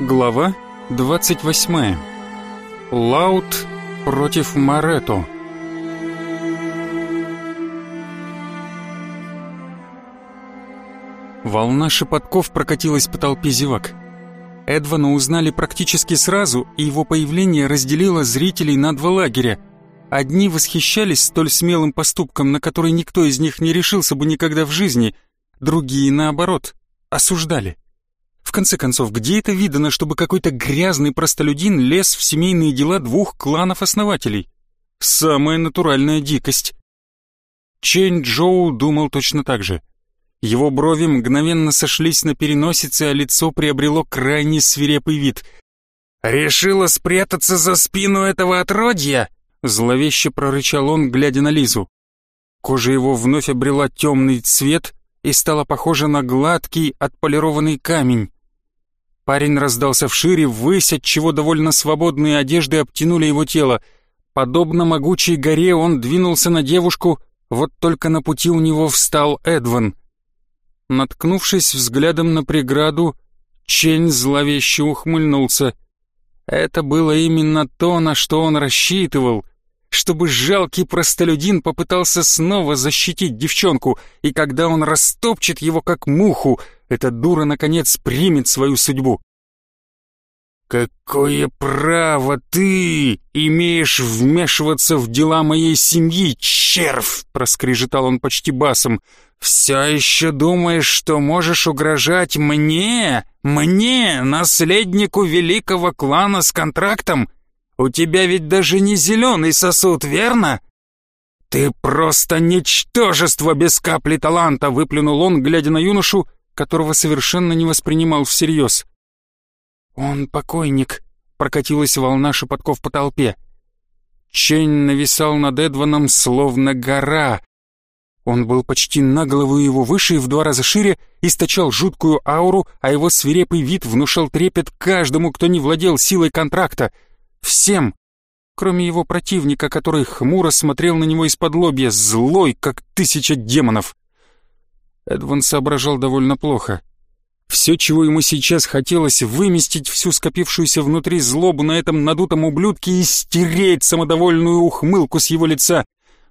Глава 28. Лаут против Марето. Волна шепотков прокатилась по толпе зевак. Эдвана узнали практически сразу, и его появление разделило зрителей на два лагеря. Одни восхищались столь смелым поступком, на который никто из них не решился бы никогда в жизни, другие, наоборот, осуждали. Конце концов, где это видано, чтобы какой-то грязный простолюдин лез в семейные дела двух кланов-основателей? Самая натуральная дикость. Чэнь Джоу думал точно так же. Его брови мгновенно сошлись на переносице, а лицо приобрело крайне свирепый вид. «Решила спрятаться за спину этого отродья?» Зловеще прорычал он, глядя на Лизу. Кожа его вновь обрела темный цвет и стала похожа на гладкий, отполированный камень. Парень раздался вшире, ввысь, отчего довольно свободные одежды обтянули его тело. Подобно могучей горе он двинулся на девушку, вот только на пути у него встал Эдван. Наткнувшись взглядом на преграду, Чень зловеще ухмыльнулся. Это было именно то, на что он рассчитывал, чтобы жалкий простолюдин попытался снова защитить девчонку, и когда он растопчет его как муху, эта дура наконец примет свою судьбу. «Какое право ты имеешь вмешиваться в дела моей семьи, червь!» — проскрежетал он почти басом. «Все еще думаешь, что можешь угрожать мне? Мне, наследнику великого клана с контрактом? У тебя ведь даже не зеленый сосуд, верно?» «Ты просто ничтожество без капли таланта!» — выплюнул он, глядя на юношу, которого совершенно не воспринимал всерьез. «Он покойник», — прокатилась волна шепотков по толпе. Чень нависал над Эдваном словно гора. Он был почти на голову его выше и в два раза шире, источал жуткую ауру, а его свирепый вид внушал трепет каждому, кто не владел силой контракта. Всем, кроме его противника, который хмуро смотрел на него из-под лобья, злой, как тысяча демонов. Эдван соображал довольно плохо. Все, чего ему сейчас хотелось, выместить всю скопившуюся внутри злобу на этом надутом ублюдке и стереть самодовольную ухмылку с его лица.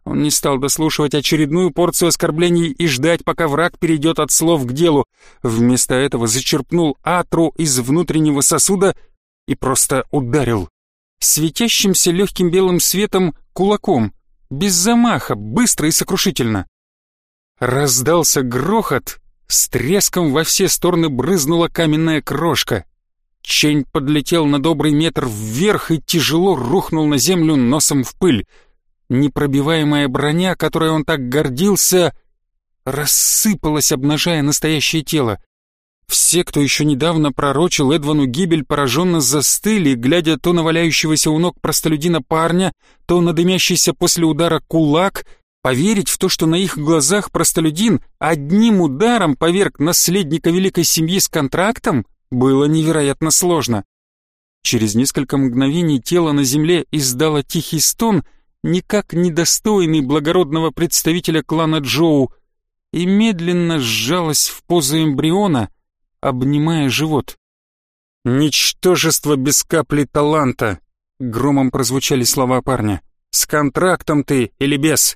Он не стал дослушивать очередную порцию оскорблений и ждать, пока враг перейдет от слов к делу. Вместо этого зачерпнул атру из внутреннего сосуда и просто ударил. Светящимся легким белым светом кулаком, без замаха, быстро и сокрушительно. Раздался грохот, с треском во все стороны брызнула каменная крошка. Чень подлетел на добрый метр вверх и тяжело рухнул на землю носом в пыль. Непробиваемая броня, которой он так гордился, рассыпалась, обнажая настоящее тело. Все, кто еще недавно пророчил Эдвану гибель, пораженно застыли, глядя то на валяющегося у ног простолюдина парня, то на дымящийся после удара кулак, Поверить в то, что на их глазах простолюдин одним ударом поверг наследника великой семьи с контрактом, было невероятно сложно. Через несколько мгновений тело на земле издало тихий стон, никак недостойный благородного представителя клана Джоу, и медленно сжалось в позу эмбриона, обнимая живот. «Ничтожество без капли таланта!» — громом прозвучали слова парня. «С контрактом ты или без?»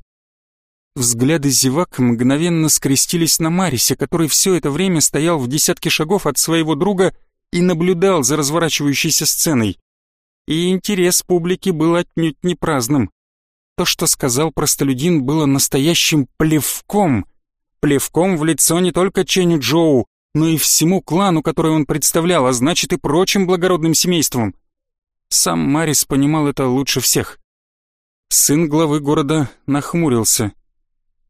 Взгляды зевак мгновенно скрестились на Марисе, который все это время стоял в десятке шагов от своего друга и наблюдал за разворачивающейся сценой. И интерес публики был отнюдь не праздным. То, что сказал простолюдин, было настоящим плевком. Плевком в лицо не только Ченю Джоу, но и всему клану, который он представлял, а значит и прочим благородным семействам. Сам Марис понимал это лучше всех. Сын главы города нахмурился —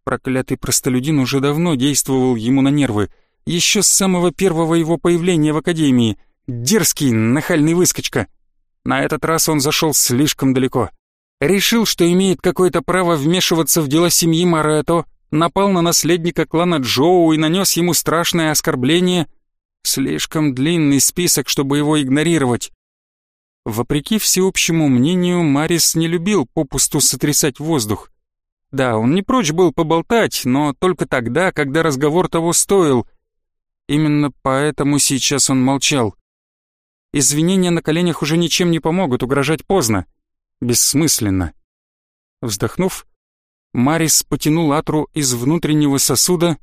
Проклятый простолюдин уже давно действовал ему на нервы, еще с самого первого его появления в академии. Дерзкий, нахальный выскочка. На этот раз он зашел слишком далеко. Решил, что имеет какое-то право вмешиваться в дела семьи Марето, напал на наследника клана Джоу и нанес ему страшное оскорбление. Слишком длинный список, чтобы его игнорировать. Вопреки всеобщему мнению, Марис не любил попусту сотрясать воздух. Да, он не прочь был поболтать, но только тогда, когда разговор того стоил. Именно поэтому сейчас он молчал. Извинения на коленях уже ничем не помогут, угрожать поздно. Бессмысленно. Вздохнув, Марис потянул Атру из внутреннего сосуда,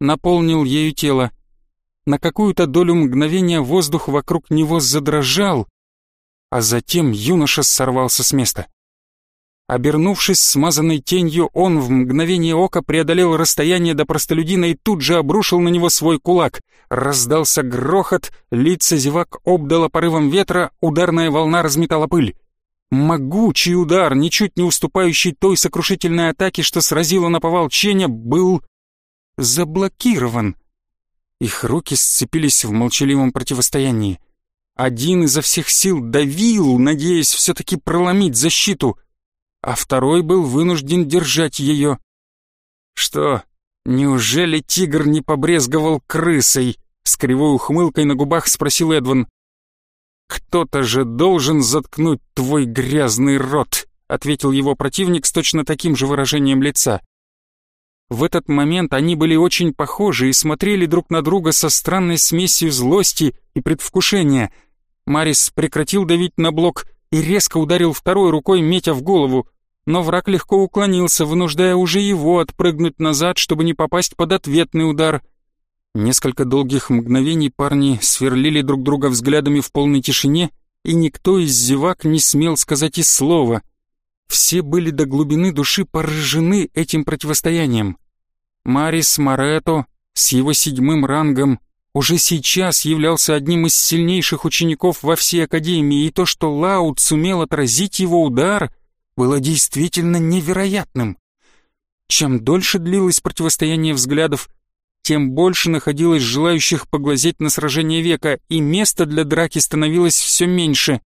наполнил ею тело. На какую-то долю мгновения воздух вокруг него задрожал, а затем юноша сорвался с места. Обернувшись смазанной тенью, он в мгновение ока преодолел расстояние до простолюдина и тут же обрушил на него свой кулак. Раздался грохот, лица зевак обдало порывом ветра, ударная волна разметала пыль. Могучий удар, ничуть не уступающий той сокрушительной атаке, что сразила на повал Ченя, был заблокирован. Их руки сцепились в молчаливом противостоянии. Один изо всех сил давил, надеясь все-таки проломить защиту, а второй был вынужден держать ее. Что, неужели тигр не побрезговал крысой? С кривой ухмылкой на губах спросил Эдван. «Кто-то же должен заткнуть твой грязный рот», ответил его противник с точно таким же выражением лица. В этот момент они были очень похожи и смотрели друг на друга со странной смесью злости и предвкушения — Марис прекратил давить на блок и резко ударил второй рукой, метя в голову, но враг легко уклонился, вынуждая уже его отпрыгнуть назад, чтобы не попасть под ответный удар. Несколько долгих мгновений парни сверлили друг друга взглядами в полной тишине, и никто из зевак не смел сказать и слова. Все были до глубины души поражены этим противостоянием. Марис Марето с его седьмым рангом уже сейчас являлся одним из сильнейших учеников во всей Академии, и то, что Лаут сумел отразить его удар, было действительно невероятным. Чем дольше длилось противостояние взглядов, тем больше находилось желающих поглазеть на сражение века, и места для драки становилось все меньше.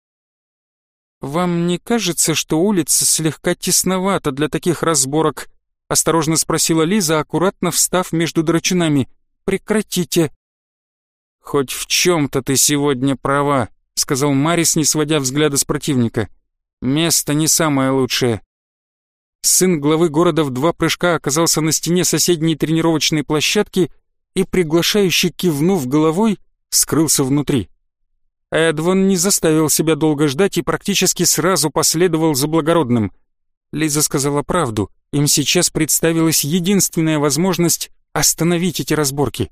«Вам не кажется, что улица слегка тесновата для таких разборок?» — осторожно спросила Лиза, аккуратно встав между драчунами. «Прекратите!» «Хоть в чем-то ты сегодня права», — сказал Марис, не сводя взгляда с противника. «Место не самое лучшее». Сын главы города в два прыжка оказался на стене соседней тренировочной площадки и, приглашающе кивнув головой, скрылся внутри. Эдван не заставил себя долго ждать и практически сразу последовал за благородным. Лиза сказала правду, им сейчас представилась единственная возможность остановить эти разборки.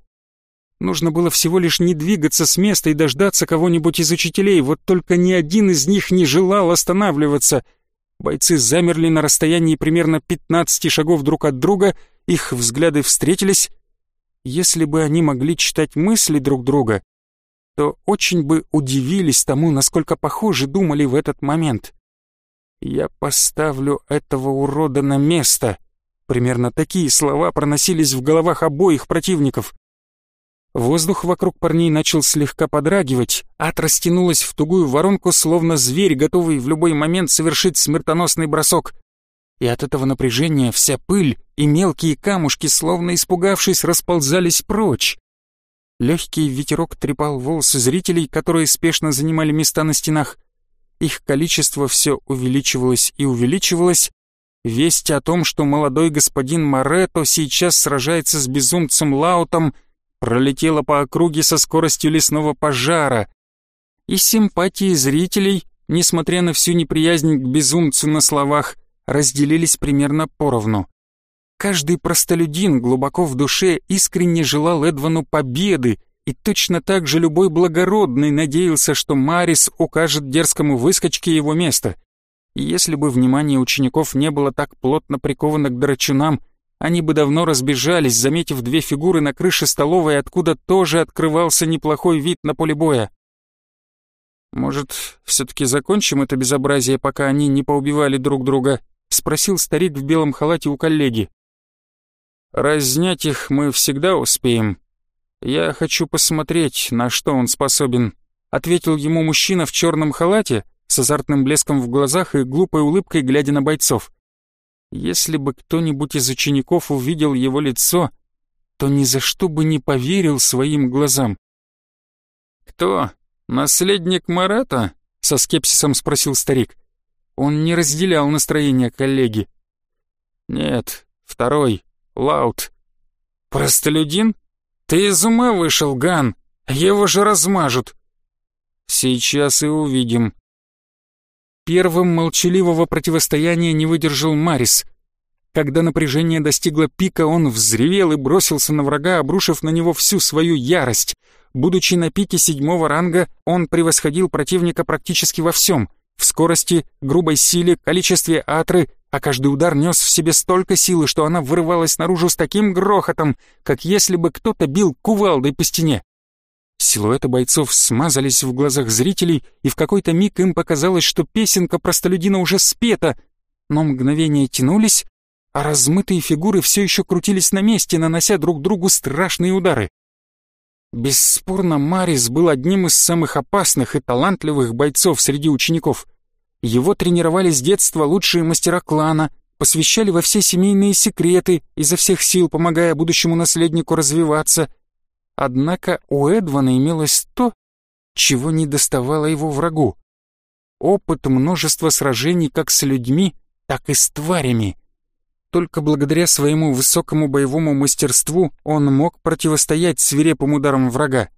Нужно было всего лишь не двигаться с места и дождаться кого-нибудь из учителей, вот только ни один из них не желал останавливаться. Бойцы замерли на расстоянии примерно 15 шагов друг от друга, их взгляды встретились. Если бы они могли читать мысли друг друга, то очень бы удивились тому, насколько похожи думали в этот момент. «Я поставлю этого урода на место», Примерно такие слова проносились в головах обоих противников. Воздух вокруг парней начал слегка подрагивать, ад растянулась в тугую воронку, словно зверь, готовый в любой момент совершить смертоносный бросок. И от этого напряжения вся пыль и мелкие камушки, словно испугавшись, расползались прочь. Легкий ветерок трепал волосы зрителей, которые спешно занимали места на стенах. Их количество все увеличивалось и увеличивалось. Весть о том, что молодой господин Морето сейчас сражается с безумцем Лаутом — пролетела по округе со скоростью лесного пожара. И симпатии зрителей, несмотря на всю неприязнь к безумцу на словах, разделились примерно поровну. Каждый простолюдин глубоко в душе искренне желал Эдвану победы, и точно так же любой благородный надеялся, что Марис укажет дерзкому выскочке его место. И если бы внимание учеников не было так плотно приковано к драчунам, они бы давно разбежались, заметив две фигуры на крыше столовой, откуда тоже открывался неплохой вид на поле боя. «Может, все-таки закончим это безобразие, пока они не поубивали друг друга?» — спросил старик в белом халате у коллеги. «Разнять их мы всегда успеем. Я хочу посмотреть, на что он способен», — ответил ему мужчина в черном халате с азартным блеском в глазах и глупой улыбкой, глядя на бойцов. Если бы кто-нибудь из учеников увидел его лицо, то ни за что бы не поверил своим глазам. «Кто? Наследник Марата?» — со скепсисом спросил старик. Он не разделял настроение коллеги. «Нет, второй, Лаут». «Простолюдин? Ты из ума вышел, Ган? Его же размажут». Сейчас и увидим. Первым молчаливого противостояния не выдержал Марис. Когда напряжение достигло пика, он взревел и бросился на врага, обрушив на него всю свою ярость. Будучи на пике седьмого ранга, он превосходил противника практически во всем — в скорости, грубой силе, количестве атры, а каждый удар нес в себе столько силы, что она вырывалась наружу с таким грохотом, как если бы кто-то бил кувалдой по стене. Силуэты бойцов смазались в глазах зрителей, и в какой-то миг им показалось, что песенка простолюдина уже спета, но мгновения тянулись, а размытые фигуры все еще крутились на месте, нанося друг другу страшные удары. Бесспорно, Марис был одним из самых опасных и талантливых бойцов среди учеников. Его тренировали с детства лучшие мастера клана, посвящали во все семейные секреты, изо всех сил помогая будущему наследнику развиваться. Однако у Эдвана имелось то, чего не доставало его врагу. Опыт множества сражений как с людьми, так и с тварями — только благодаря своему высокому боевому мастерству он мог противостоять свирепым ударам врага.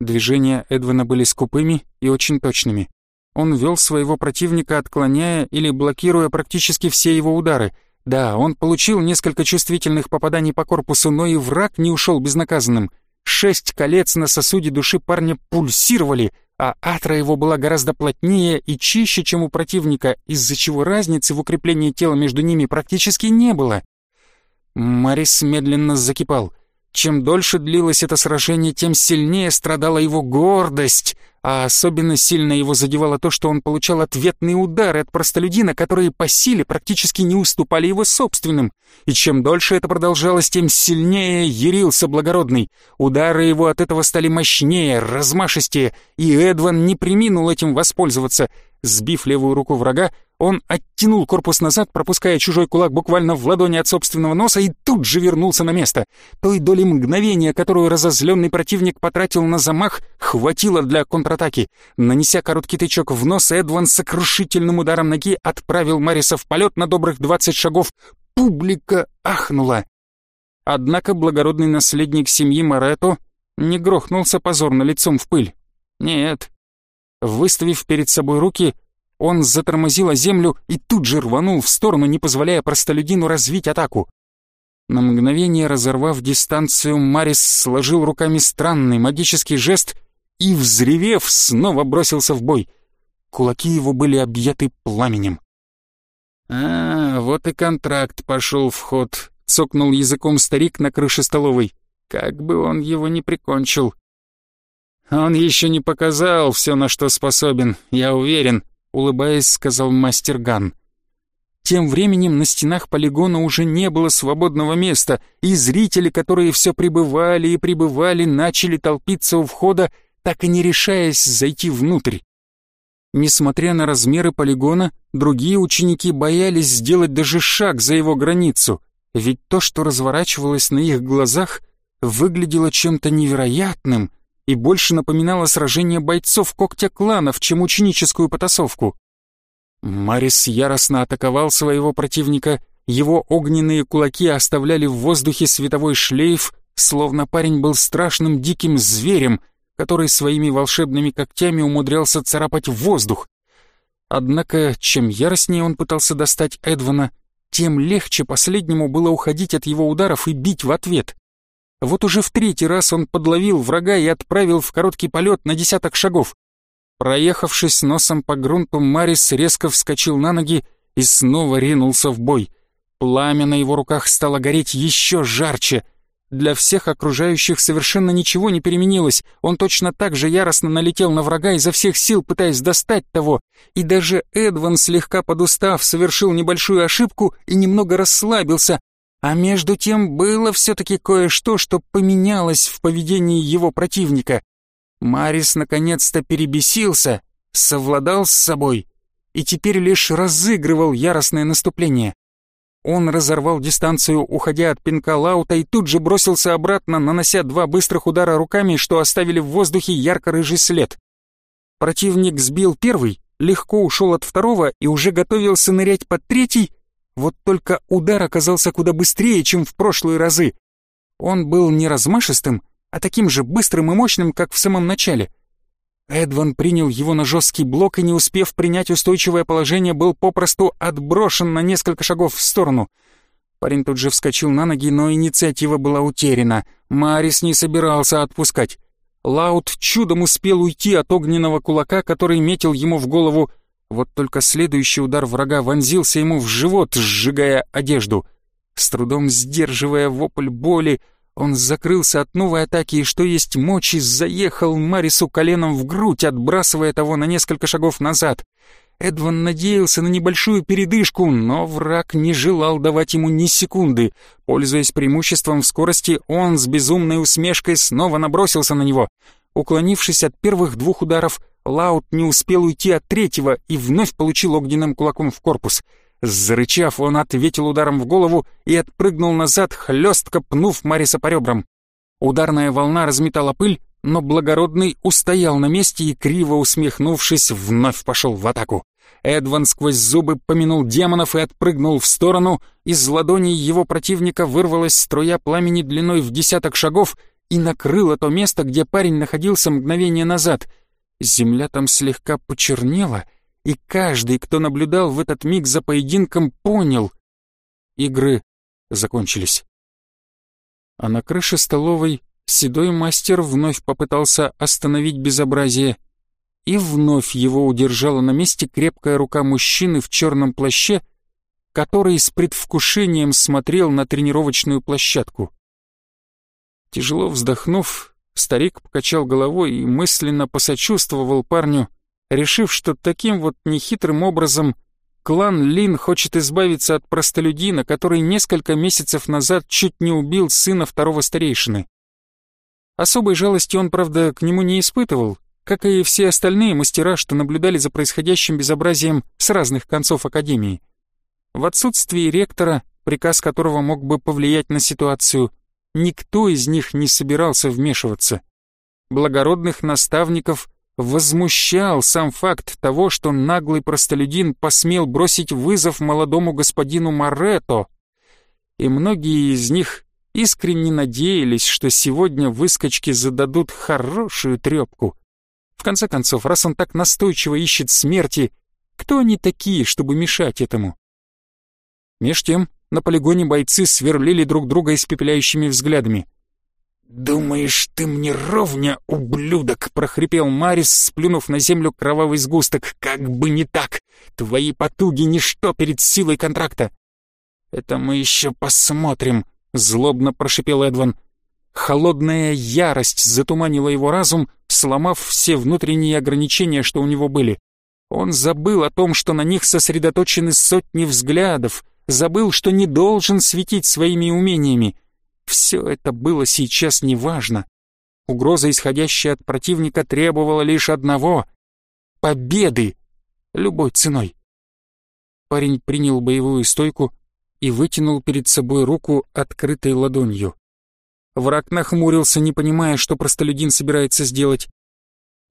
Движения Эдвина были скупыми и очень точными. Он вел своего противника, отклоняя или блокируя практически все его удары. Да, он получил несколько чувствительных попаданий по корпусу, но и враг не ушел безнаказанным. Шесть колец на сосуде души парня пульсировали, а атра его была гораздо плотнее и чище, чем у противника, из-за чего разницы в укреплении тела между ними практически не было. Марис медленно закипал. Чем дольше длилось это сражение, тем сильнее страдала его гордость — а особенно сильно его задевало то, что он получал ответные удары от простолюдина, которые по силе практически не уступали его собственным. И чем дольше это продолжалось, тем сильнее ярился благородный. Удары его от этого стали мощнее, размашистее, и Эдван не приминул этим воспользоваться — Сбив левую руку врага, он оттянул корпус назад, пропуская чужой кулак буквально в ладони от собственного носа и тут же вернулся на место. Той доли мгновения, которую разозленный противник потратил на замах, хватило для контратаки. Нанеся короткий тычок в нос, Эдван сокрушительным ударом ноги отправил Мариса в полет на добрых двадцать шагов. Публика ахнула. Однако благородный наследник семьи Морето не грохнулся позорно лицом в пыль. Нет, Выставив перед собой руки, он затормозил о землю и тут же рванул в сторону, не позволяя простолюдину развить атаку. На мгновение разорвав дистанцию, Марис сложил руками странный магический жест и, взревев, снова бросился в бой. Кулаки его были объяты пламенем. «А, вот и контракт пошел в ход», — цокнул языком старик на крыше столовой. «Как бы он его не прикончил». «Он еще не показал все, на что способен, я уверен», — улыбаясь, сказал мастер Ган. Тем временем на стенах полигона уже не было свободного места, и зрители, которые все пребывали и пребывали, начали толпиться у входа, так и не решаясь зайти внутрь. Несмотря на размеры полигона, другие ученики боялись сделать даже шаг за его границу, ведь то, что разворачивалось на их глазах, выглядело чем-то невероятным — и больше напоминало сражение бойцов когтя кланов, чем ученическую потасовку. Марис яростно атаковал своего противника, его огненные кулаки оставляли в воздухе световой шлейф, словно парень был страшным диким зверем, который своими волшебными когтями умудрялся царапать воздух. Однако, чем яростнее он пытался достать Эдвана, тем легче последнему было уходить от его ударов и бить в ответ. Вот уже в третий раз он подловил врага и отправил в короткий полет на десяток шагов. Проехавшись носом по грунту, Марис резко вскочил на ноги и снова ринулся в бой. Пламя на его руках стало гореть еще жарче. Для всех окружающих совершенно ничего не переменилось. Он точно так же яростно налетел на врага изо всех сил, пытаясь достать того. И даже Эдван, слегка подустав, совершил небольшую ошибку и немного расслабился, а между тем было все-таки кое-что, что поменялось в поведении его противника. Марис наконец-то перебесился, совладал с собой и теперь лишь разыгрывал яростное наступление. Он разорвал дистанцию, уходя от пинка Лаута, и тут же бросился обратно, нанося два быстрых удара руками, что оставили в воздухе ярко-рыжий след. Противник сбил первый, легко ушел от второго и уже готовился нырять под третий, вот только удар оказался куда быстрее, чем в прошлые разы. Он был не размашистым, а таким же быстрым и мощным, как в самом начале. Эдван принял его на жесткий блок и, не успев принять устойчивое положение, был попросту отброшен на несколько шагов в сторону. Парень тут же вскочил на ноги, но инициатива была утеряна. Марис не собирался отпускать. Лаут чудом успел уйти от огненного кулака, который метил ему в голову. Вот только следующий удар врага вонзился ему в живот, сжигая одежду. С трудом сдерживая вопль боли, он закрылся от новой атаки и, что есть мочи, заехал Марису коленом в грудь, отбрасывая того на несколько шагов назад. Эдван надеялся на небольшую передышку, но враг не желал давать ему ни секунды. Пользуясь преимуществом в скорости, он с безумной усмешкой снова набросился на него. Уклонившись от первых двух ударов, Лаут не успел уйти от третьего и вновь получил огненным кулаком в корпус — Зарычав, он ответил ударом в голову и отпрыгнул назад, хлестко пнув Мариса по ребрам. Ударная волна разметала пыль, но благородный устоял на месте и, криво усмехнувшись, вновь пошел в атаку. Эдван сквозь зубы помянул демонов и отпрыгнул в сторону. Из ладоней его противника вырвалась струя пламени длиной в десяток шагов и накрыла то место, где парень находился мгновение назад. Земля там слегка почернела — и каждый, кто наблюдал в этот миг за поединком, понял — игры закончились. А на крыше столовой седой мастер вновь попытался остановить безобразие, и вновь его удержала на месте крепкая рука мужчины в черном плаще, который с предвкушением смотрел на тренировочную площадку. Тяжело вздохнув, старик покачал головой и мысленно посочувствовал парню, решив, что таким вот нехитрым образом клан Лин хочет избавиться от простолюдина, который несколько месяцев назад чуть не убил сына второго старейшины. Особой жалости он, правда, к нему не испытывал, как и все остальные мастера, что наблюдали за происходящим безобразием с разных концов Академии. В отсутствии ректора, приказ которого мог бы повлиять на ситуацию, никто из них не собирался вмешиваться. Благородных наставников возмущал сам факт того, что наглый простолюдин посмел бросить вызов молодому господину Марето, и многие из них искренне надеялись, что сегодня выскочки зададут хорошую трепку. В конце концов, раз он так настойчиво ищет смерти, кто они такие, чтобы мешать этому? Меж тем, на полигоне бойцы сверлили друг друга испепеляющими взглядами. «Думаешь, ты мне ровня, ублюдок!» — прохрипел Марис, сплюнув на землю кровавый сгусток. «Как бы не так! Твои потуги — ничто перед силой контракта!» «Это мы еще посмотрим!» — злобно прошипел Эдван. Холодная ярость затуманила его разум, сломав все внутренние ограничения, что у него были. Он забыл о том, что на них сосредоточены сотни взглядов, забыл, что не должен светить своими умениями. Все это было сейчас неважно. Угроза, исходящая от противника, требовала лишь одного — победы, любой ценой. Парень принял боевую стойку и вытянул перед собой руку открытой ладонью. Враг нахмурился, не понимая, что простолюдин собирается сделать.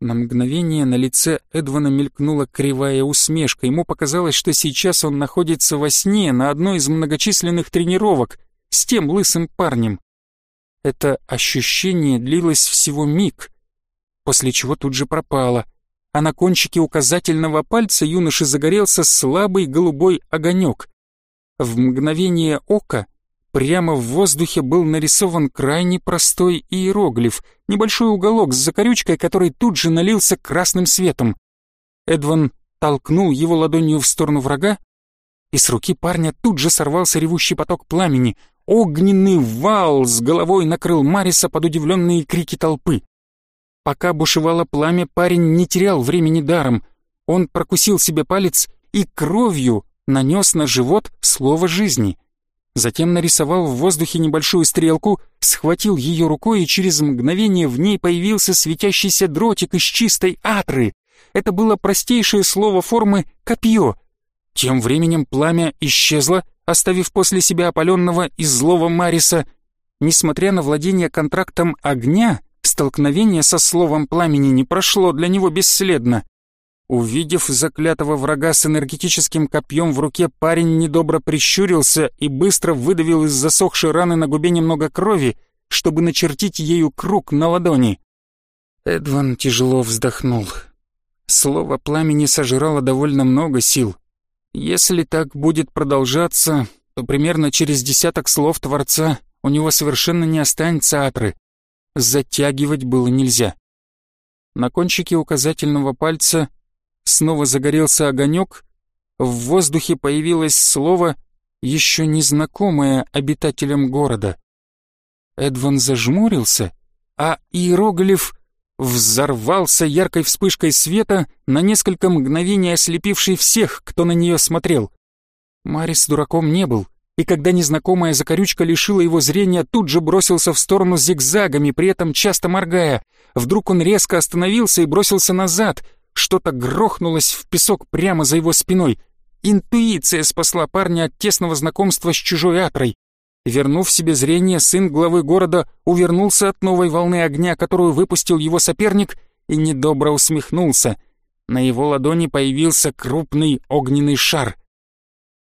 На мгновение на лице Эдвана мелькнула кривая усмешка. Ему показалось, что сейчас он находится во сне на одной из многочисленных тренировок — с тем лысым парнем. Это ощущение длилось всего миг, после чего тут же пропало, а на кончике указательного пальца юноши загорелся слабый голубой огонек. В мгновение ока прямо в воздухе был нарисован крайне простой иероглиф, небольшой уголок с закорючкой, который тут же налился красным светом. Эдван толкнул его ладонью в сторону врага, и с руки парня тут же сорвался ревущий поток пламени, Огненный вал с головой накрыл Мариса под удивленные крики толпы. Пока бушевало пламя, парень не терял времени даром. Он прокусил себе палец и кровью нанес на живот слово жизни. Затем нарисовал в воздухе небольшую стрелку, схватил ее рукой, и через мгновение в ней появился светящийся дротик из чистой атры. Это было простейшее слово формы «копье». Тем временем пламя исчезло, оставив после себя опаленного и злого Мариса. Несмотря на владение контрактом огня, столкновение со словом пламени не прошло для него бесследно. Увидев заклятого врага с энергетическим копьем в руке, парень недобро прищурился и быстро выдавил из засохшей раны на губе немного крови, чтобы начертить ею круг на ладони. Эдван тяжело вздохнул. Слово пламени сожрало довольно много сил. Если так будет продолжаться, то примерно через десяток слов Творца у него совершенно не останется атры. Затягивать было нельзя. На кончике указательного пальца снова загорелся огонек, в воздухе появилось слово, еще незнакомое обитателям города. Эдван зажмурился, а иероглиф взорвался яркой вспышкой света, на несколько мгновений ослепивший всех, кто на нее смотрел. Марис дураком не был, и когда незнакомая закорючка лишила его зрения, тут же бросился в сторону зигзагами, при этом часто моргая. Вдруг он резко остановился и бросился назад. Что-то грохнулось в песок прямо за его спиной. Интуиция спасла парня от тесного знакомства с чужой атрой. Вернув себе зрение, сын главы города увернулся от новой волны огня, которую выпустил его соперник, и недобро усмехнулся. На его ладони появился крупный огненный шар.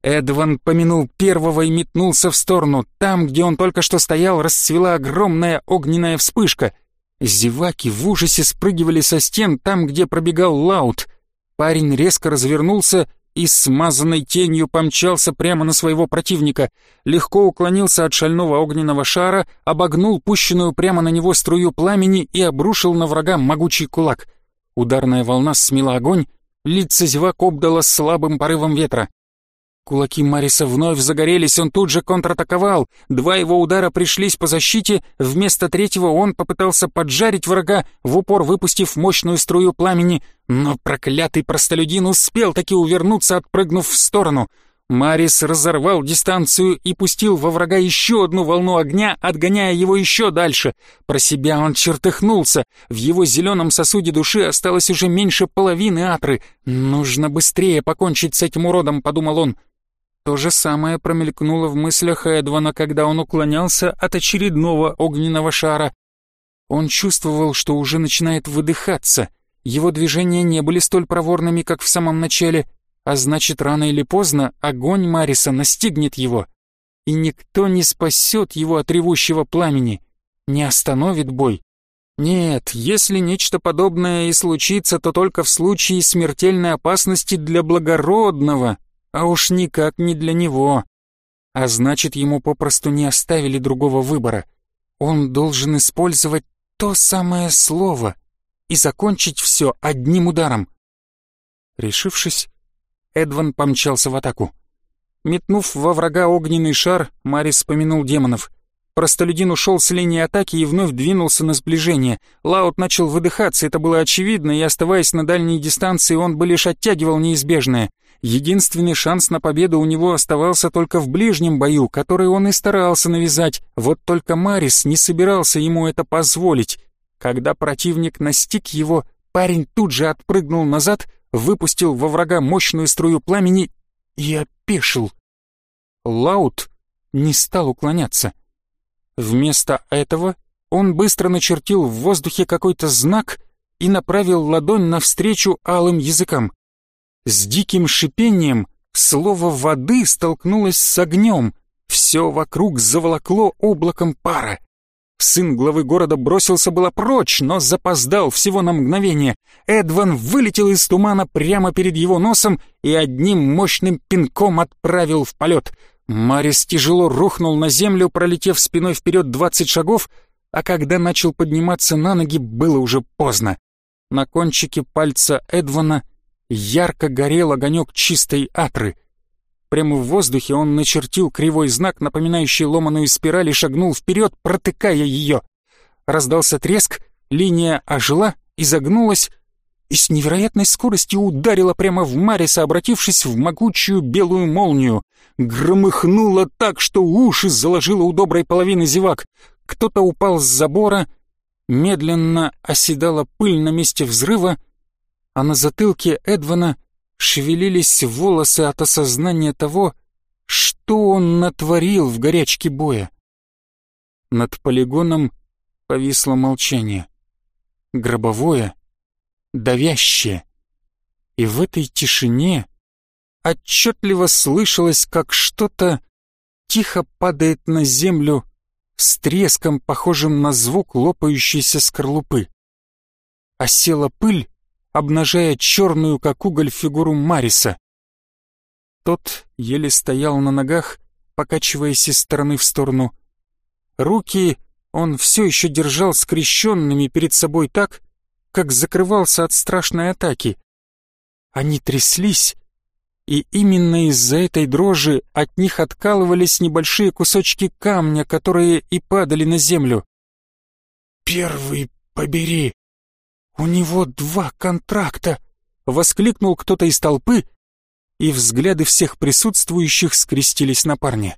Эдван помянул первого и метнулся в сторону. Там, где он только что стоял, расцвела огромная огненная вспышка. Зеваки в ужасе спрыгивали со стен там, где пробегал Лаут. Парень резко развернулся и смазанной тенью помчался прямо на своего противника, легко уклонился от шального огненного шара, обогнул пущенную прямо на него струю пламени и обрушил на врага могучий кулак. Ударная волна смела огонь, лица зевак обдала слабым порывом ветра. Кулаки Мариса вновь загорелись, он тут же контратаковал. Два его удара пришлись по защите, вместо третьего он попытался поджарить врага, в упор выпустив мощную струю пламени, но проклятый простолюдин успел таки увернуться, отпрыгнув в сторону. Марис разорвал дистанцию и пустил во врага еще одну волну огня, отгоняя его еще дальше. Про себя он чертыхнулся. В его зеленом сосуде души осталось уже меньше половины атры. «Нужно быстрее покончить с этим уродом», — подумал он. То же самое промелькнуло в мыслях Эдвана, когда он уклонялся от очередного огненного шара. Он чувствовал, что уже начинает выдыхаться. Его движения не были столь проворными, как в самом начале, а значит, рано или поздно огонь Мариса настигнет его. И никто не спасет его от ревущего пламени, не остановит бой. Нет, если нечто подобное и случится, то только в случае смертельной опасности для благородного, а уж никак не для него. А значит, ему попросту не оставили другого выбора. Он должен использовать то самое слово и закончить все одним ударом. Решившись, Эдван помчался в атаку. Метнув во врага огненный шар, Марис вспомянул демонов. Простолюдин ушел с линии атаки и вновь двинулся на сближение. Лаут начал выдыхаться, это было очевидно, и оставаясь на дальней дистанции, он бы лишь оттягивал неизбежное. Единственный шанс на победу у него оставался только в ближнем бою, который он и старался навязать, вот только Марис не собирался ему это позволить. Когда противник настиг его, парень тут же отпрыгнул назад, выпустил во врага мощную струю пламени и опешил. Лаут не стал уклоняться. Вместо этого он быстро начертил в воздухе какой-то знак и направил ладонь навстречу алым языкам. С диким шипением слово воды столкнулось с огнем. Все вокруг заволокло облаком пара. Сын главы города бросился было прочь, но запоздал всего на мгновение. Эдван вылетел из тумана прямо перед его носом и одним мощным пинком отправил в полет. Марис тяжело рухнул на землю, пролетев спиной вперед двадцать шагов, а когда начал подниматься на ноги, было уже поздно. На кончике пальца Эдвана ярко горел огонек чистой атры. Прямо в воздухе он начертил кривой знак, напоминающий ломаную спираль, и шагнул вперед, протыкая ее. Раздался треск, линия ожила, изогнулась и с невероятной скоростью ударила прямо в Мариса, обратившись в могучую белую молнию. Громыхнуло так, что уши заложило у доброй половины зевак. Кто-то упал с забора, медленно оседала пыль на месте взрыва, а на затылке Эдвана шевелились волосы от осознания того, что он натворил в горячке боя. Над полигоном повисло молчание. Гробовое, давящее. И в этой тишине отчетливо слышалось, как что-то тихо падает на землю с треском, похожим на звук лопающейся скорлупы. осела пыль, обнажая черную, как уголь, фигуру Мариса. Тот еле стоял на ногах, покачиваясь из стороны в сторону. Руки он все еще держал скрещенными перед собой так, как закрывался от страшной атаки. Они тряслись, и именно из-за этой дрожи от них откалывались небольшие кусочки камня, которые и падали на землю. «Первый побери! У него два контракта!» — воскликнул кто-то из толпы, и взгляды всех присутствующих скрестились на парня.